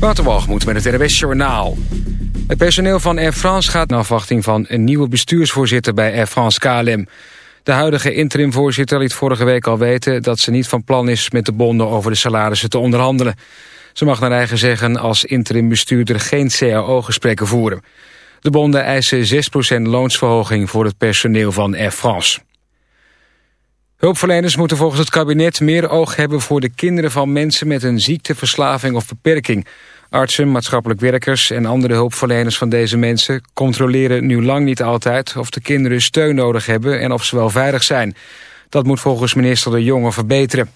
Waterwalgemoed met het RWS Journaal. Het personeel van Air France gaat in afwachting van een nieuwe bestuursvoorzitter bij Air France KLM. De huidige interimvoorzitter liet vorige week al weten dat ze niet van plan is met de bonden over de salarissen te onderhandelen. Ze mag naar eigen zeggen als interimbestuurder geen CAO-gesprekken voeren. De bonden eisen 6% loonsverhoging voor het personeel van Air France. Hulpverleners moeten volgens het kabinet meer oog hebben voor de kinderen van mensen met een ziekte, verslaving of beperking. Artsen, maatschappelijk werkers en andere hulpverleners van deze mensen controleren nu lang niet altijd of de kinderen steun nodig hebben en of ze wel veilig zijn. Dat moet volgens minister De Jonge verbeteren.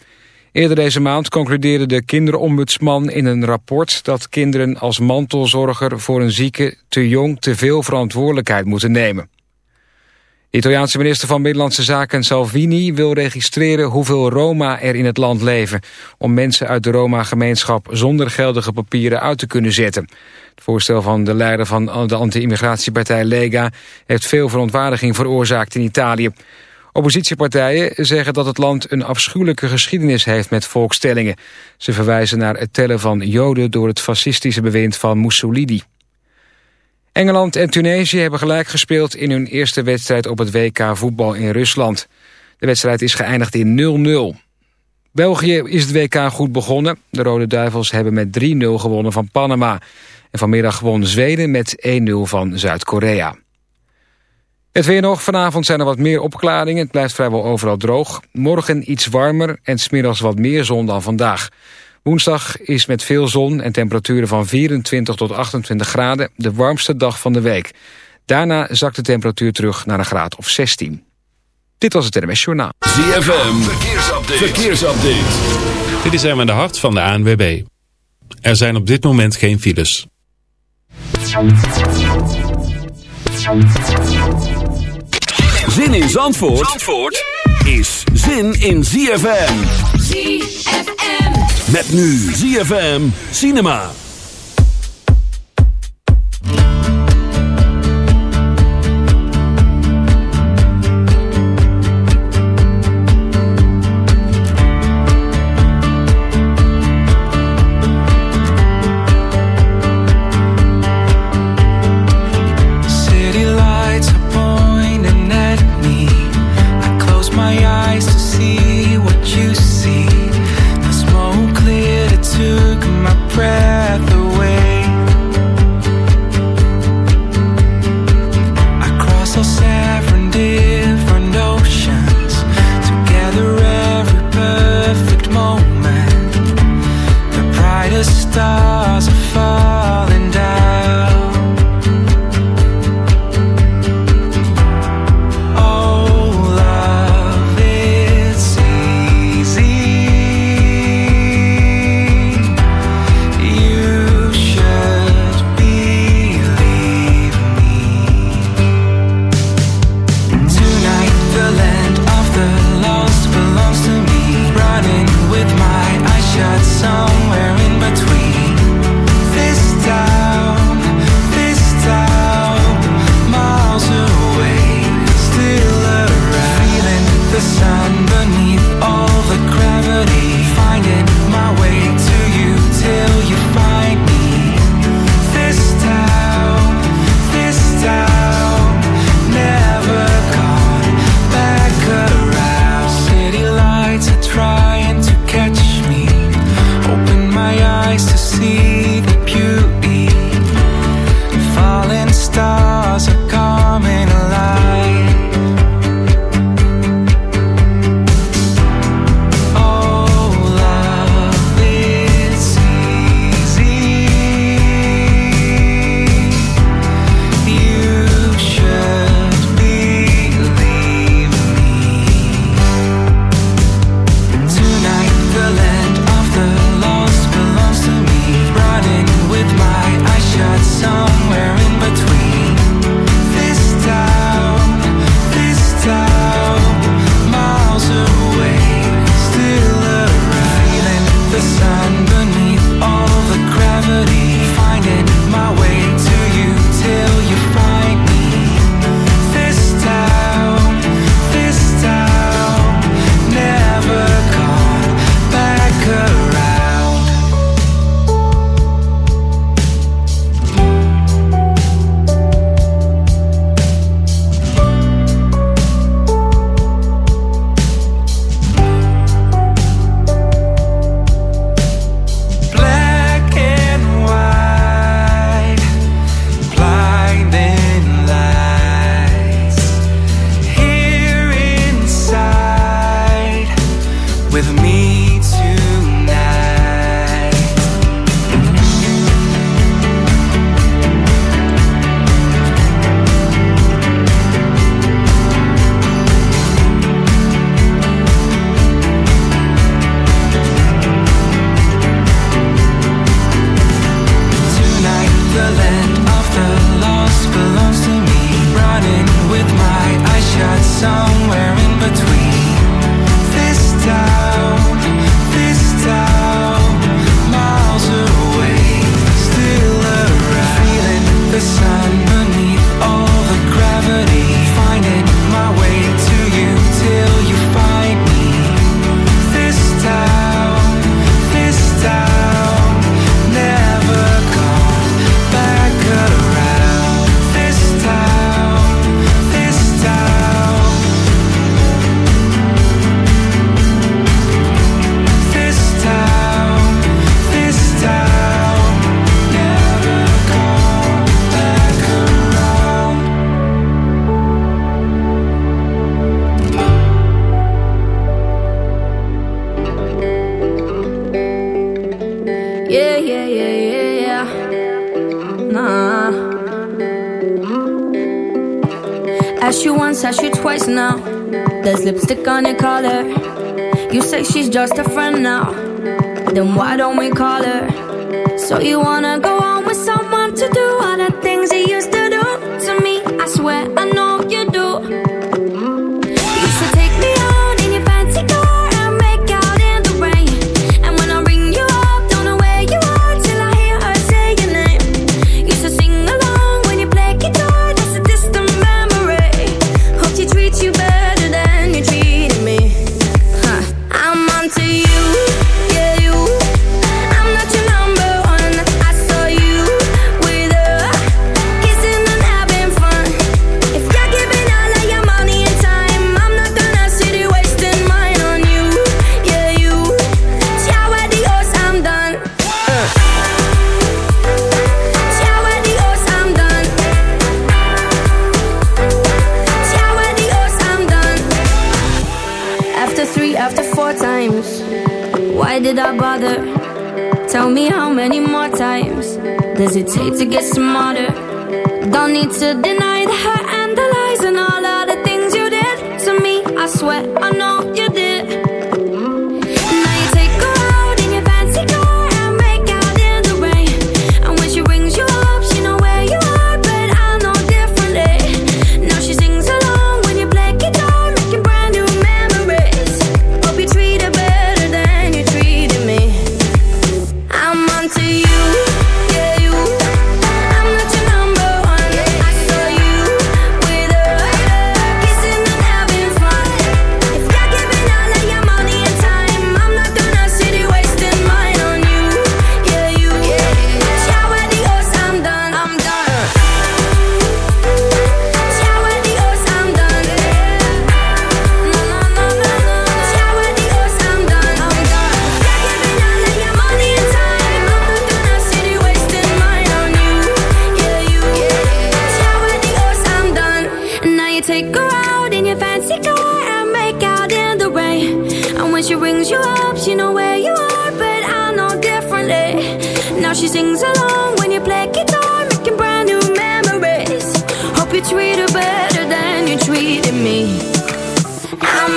Eerder deze maand concludeerde de kinderombudsman in een rapport dat kinderen als mantelzorger voor een zieke te jong te veel verantwoordelijkheid moeten nemen. De Italiaanse minister van Binnenlandse Zaken Salvini wil registreren hoeveel Roma er in het land leven, om mensen uit de Roma-gemeenschap zonder geldige papieren uit te kunnen zetten. Het voorstel van de leider van de anti-immigratiepartij Lega heeft veel verontwaardiging veroorzaakt in Italië. Oppositiepartijen zeggen dat het land een afschuwelijke geschiedenis heeft met volkstellingen. Ze verwijzen naar het tellen van Joden door het fascistische bewind van Mussolini. Engeland en Tunesië hebben gelijk gespeeld in hun eerste wedstrijd op het WK voetbal in Rusland. De wedstrijd is geëindigd in 0-0. België is het WK goed begonnen. De Rode Duivels hebben met 3-0 gewonnen van Panama. En vanmiddag won Zweden met 1-0 van Zuid-Korea. Het weer nog. Vanavond zijn er wat meer opklaringen. Het blijft vrijwel overal droog. Morgen iets warmer en smiddags wat meer zon dan vandaag. Woensdag is met veel zon en temperaturen van 24 tot 28 graden de warmste dag van de week. Daarna zakt de temperatuur terug naar een graad of 16. Dit was het NMS Journaal. ZFM, verkeersupdate. verkeersupdate. Dit is Erwin de Hart van de ANWB. Er zijn op dit moment geen files. Zin in Zandvoort, Zandvoort? is zin in ZFM. ZFM. Met nu ZFM Cinema.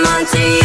on to.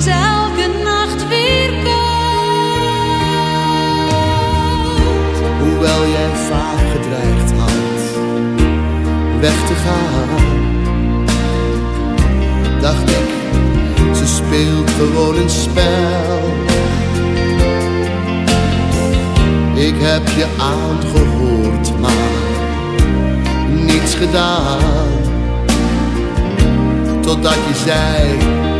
Zelke nacht weer: Hoewel jij vaak gedreigd had: Weg te gaan, dacht ik, ze speelt gewoon een spel. Ik heb je aangehoord, maar niets gedaan, totdat je zei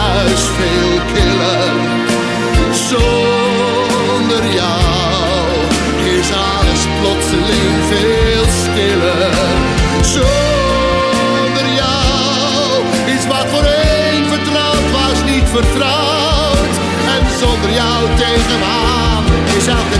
En zonder jou tegenaan is elke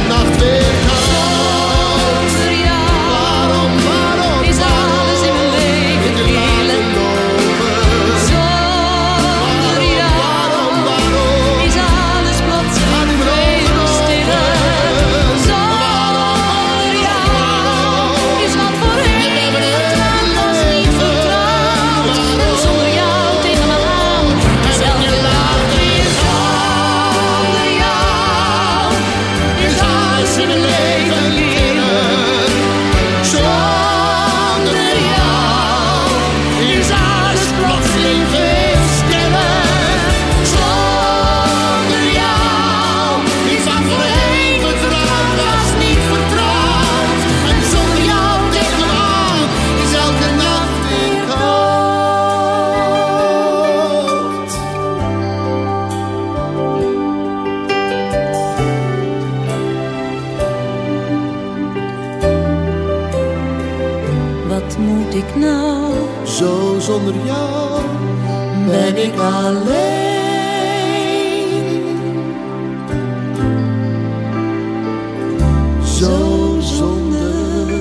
zonder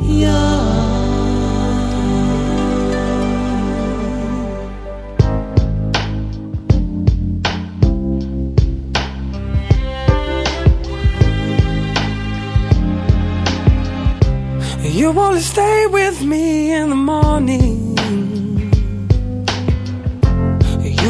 jou. You wanna stay with me in the morning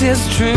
his dream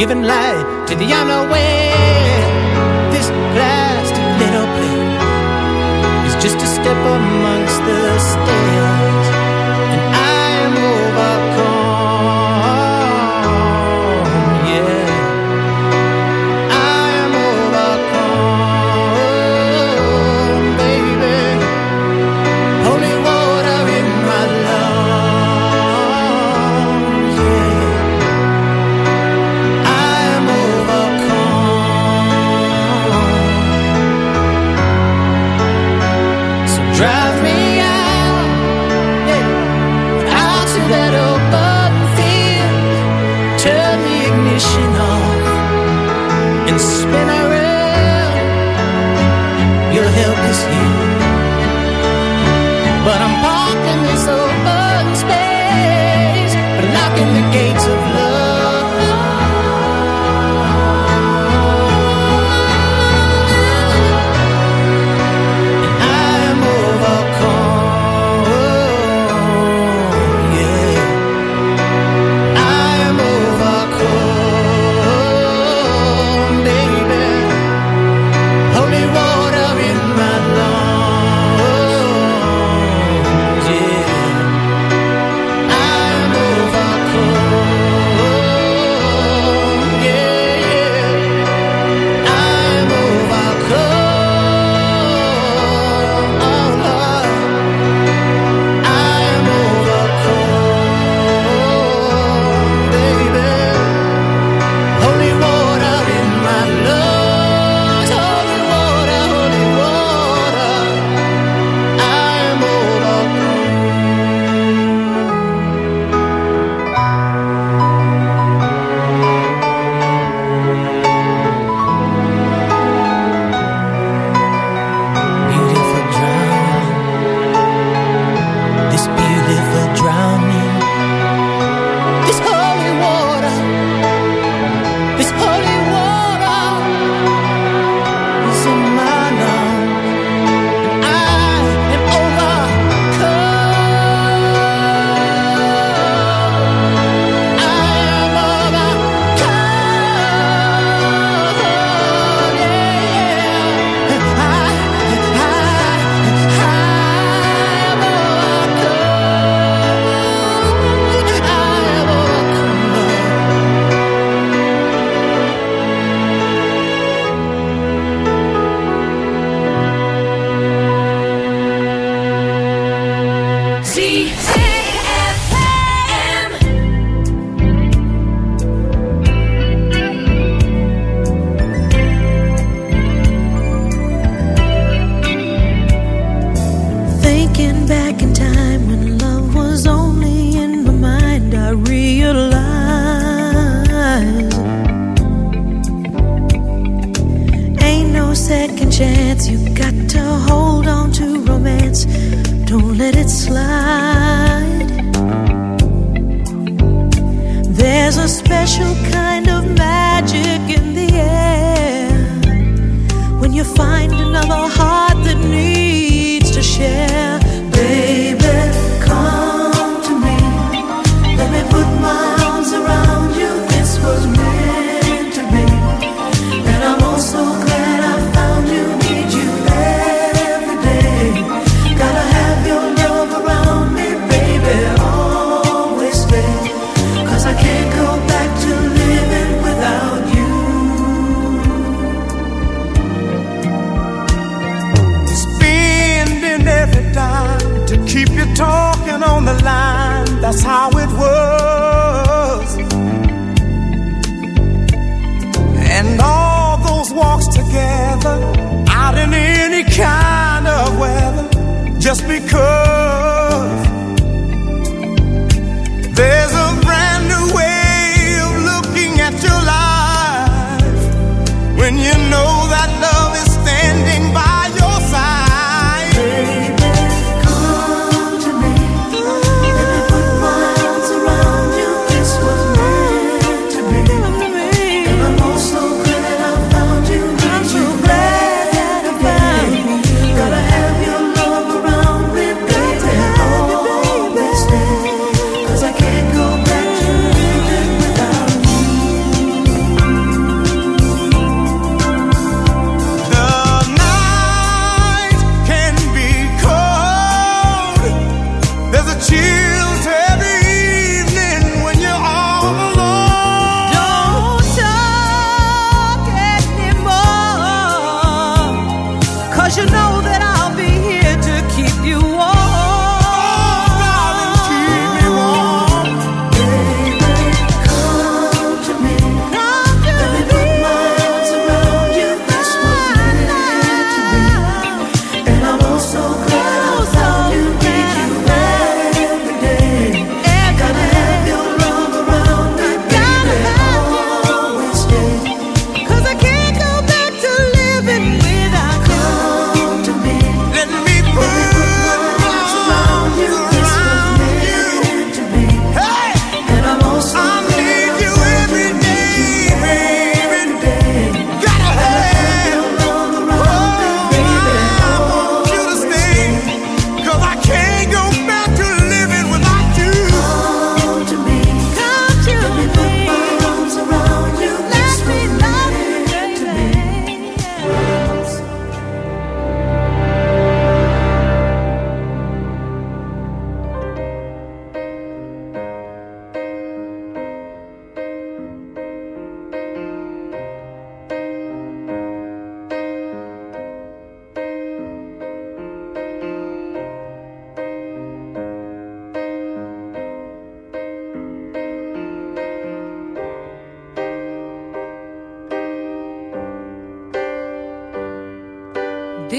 giving light to the unaware. This plastic little place is just a step amongst the stairs,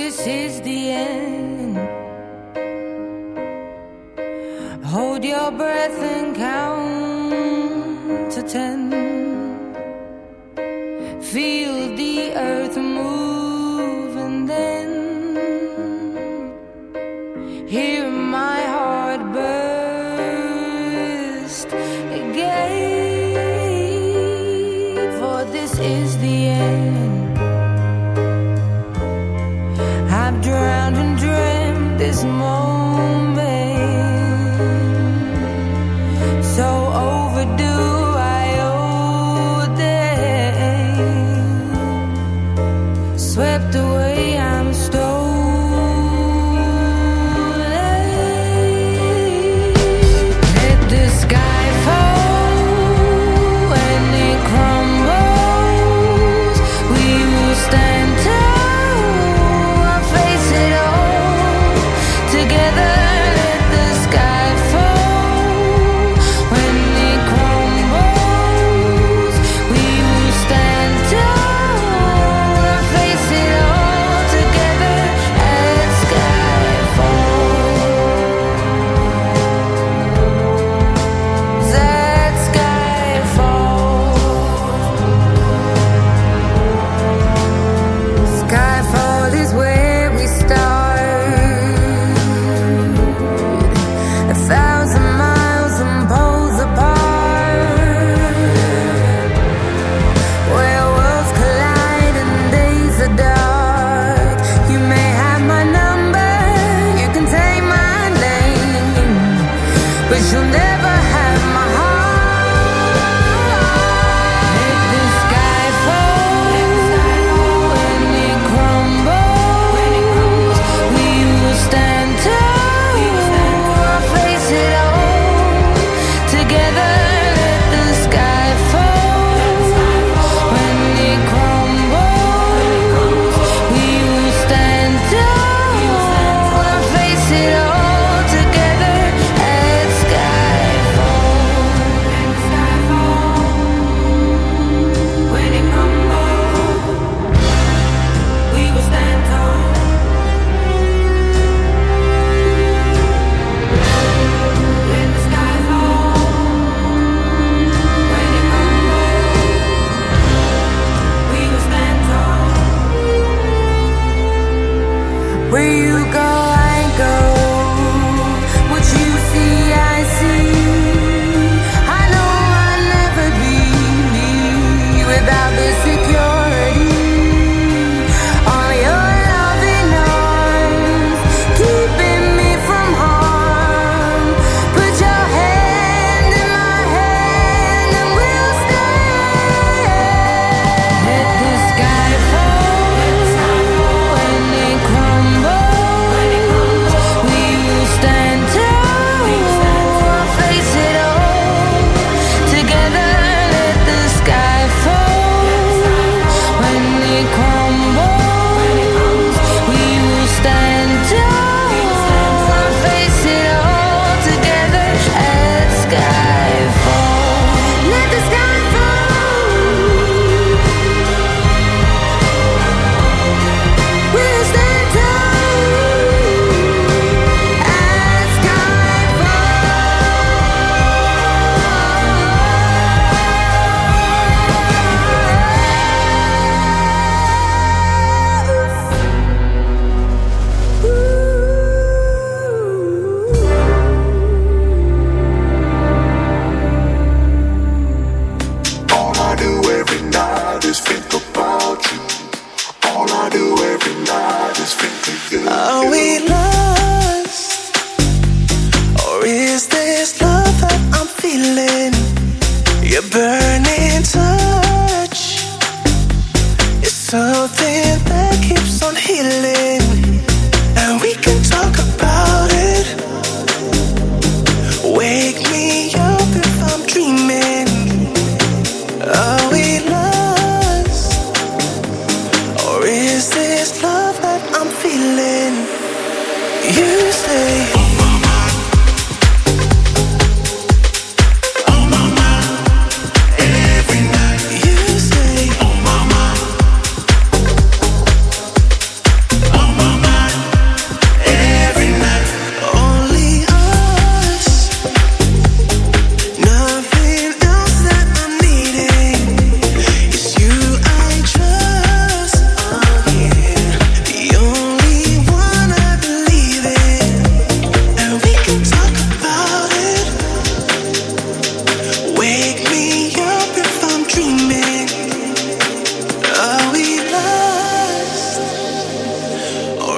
This is the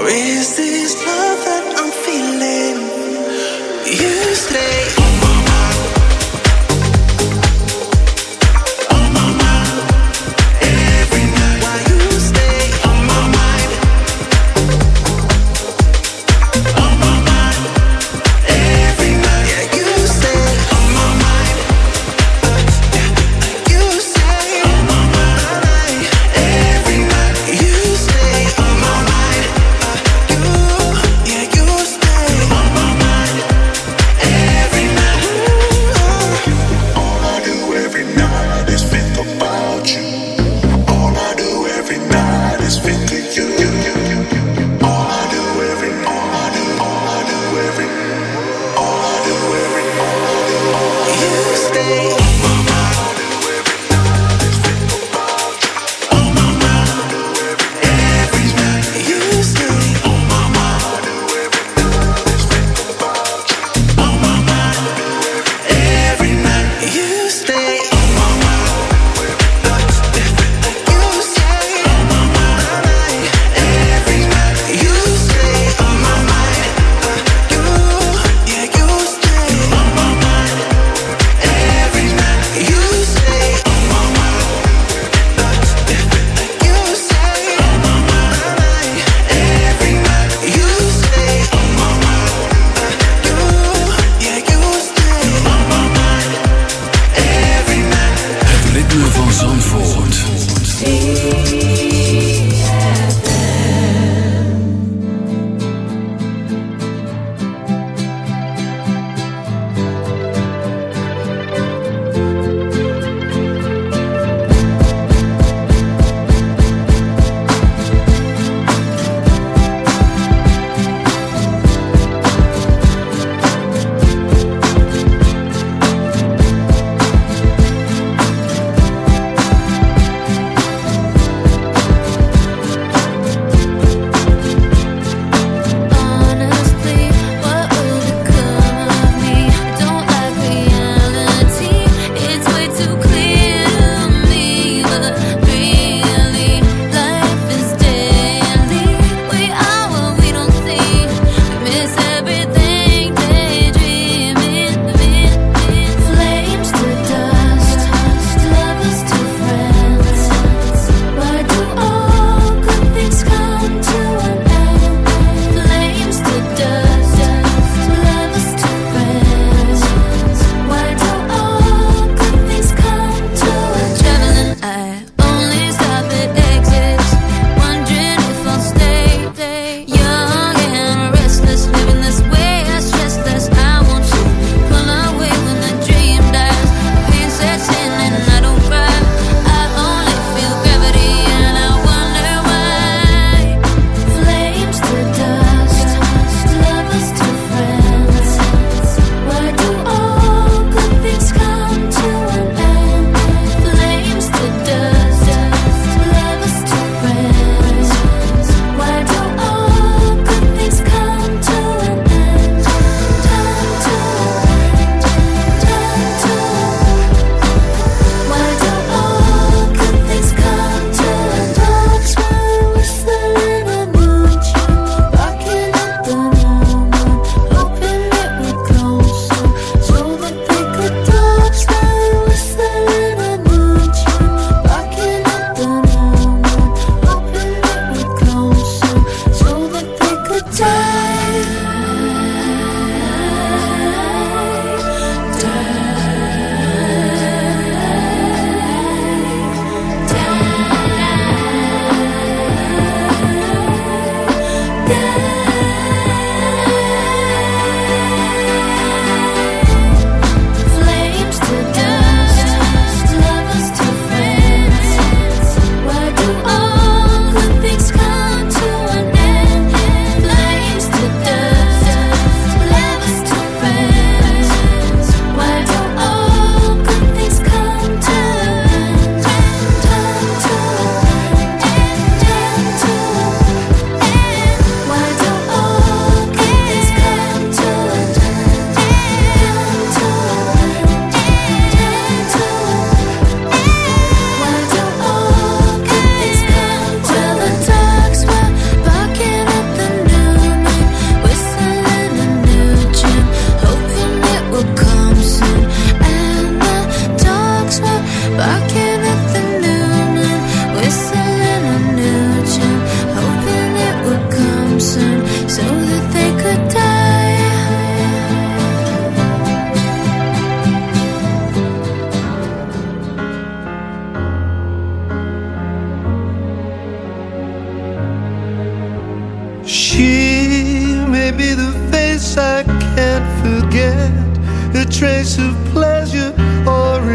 Is this love?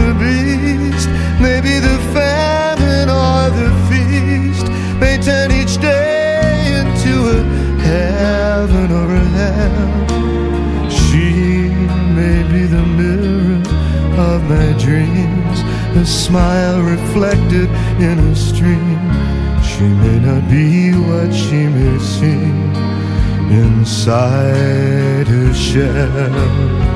The beast, maybe the famine or the feast, may turn each day into a heaven or a hell. She may be the mirror of my dreams, a smile reflected in a stream. She may not be what she may seem inside her shell.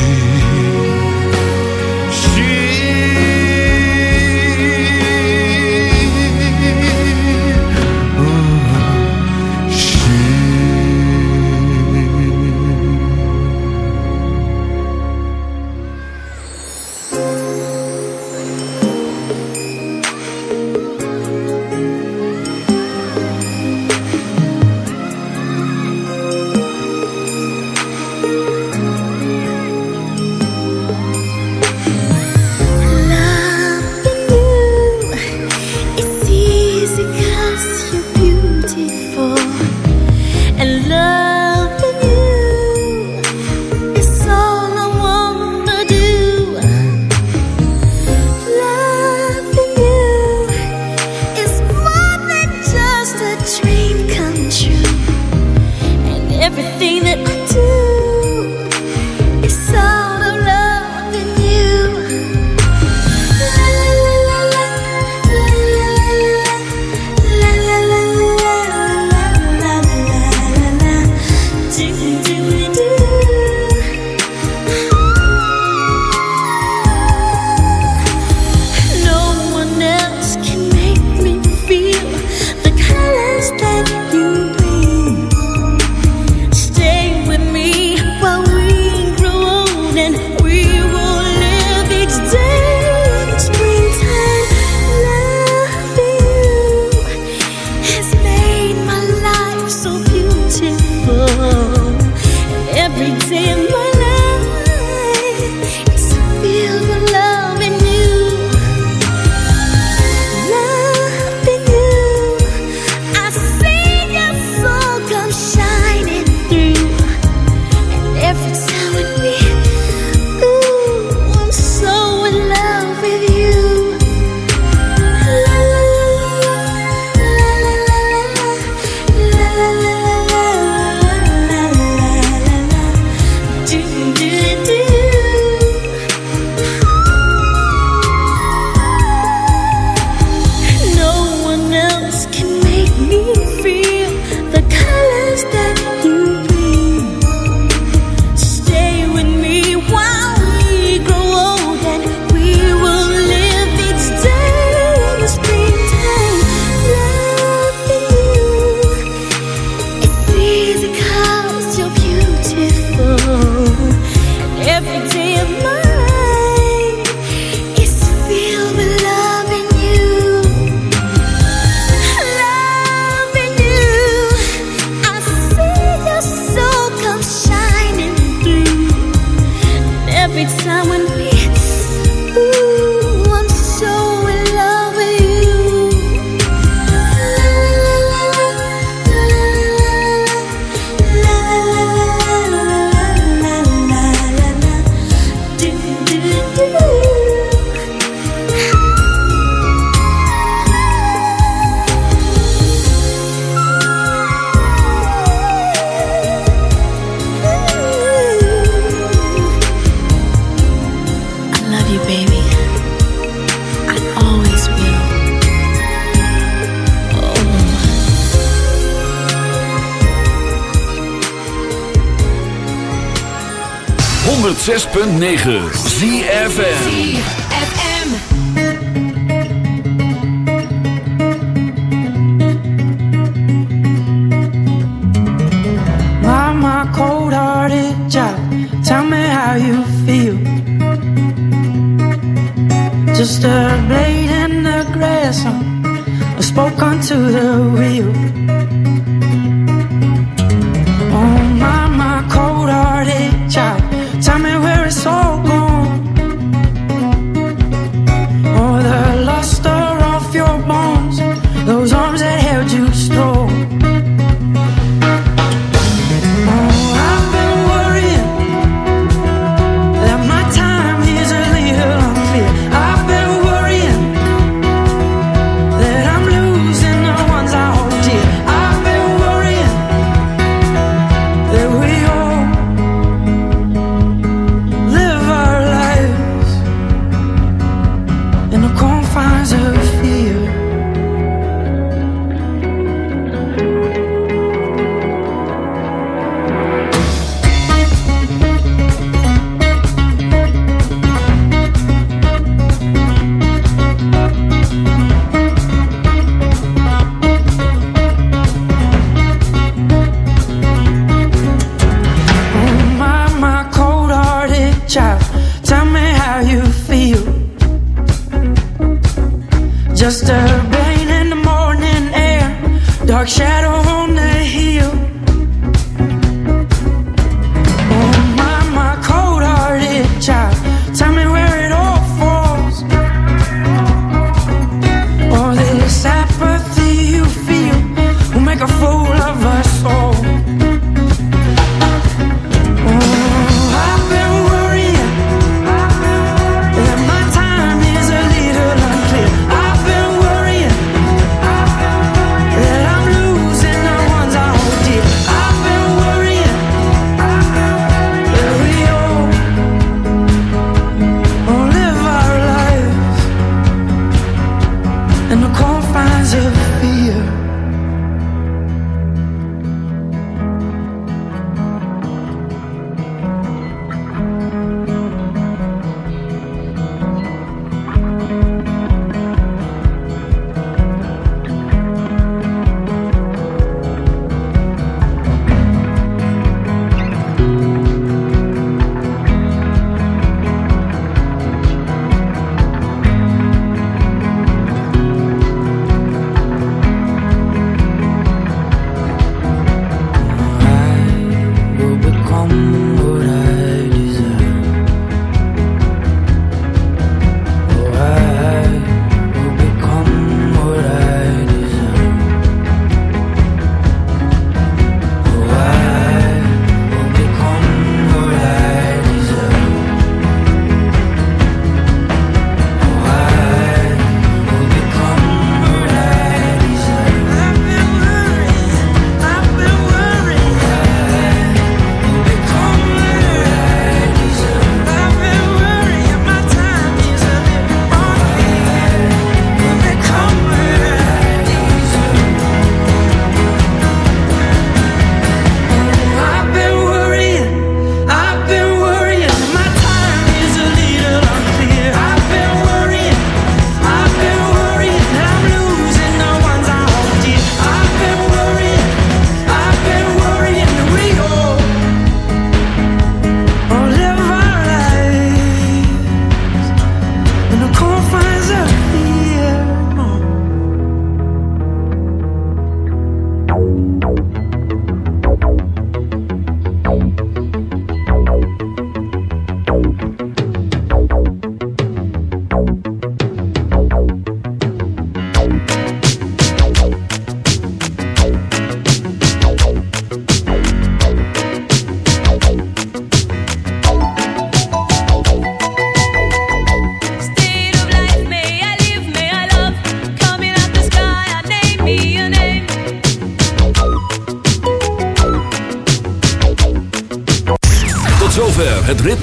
106.9 ZFN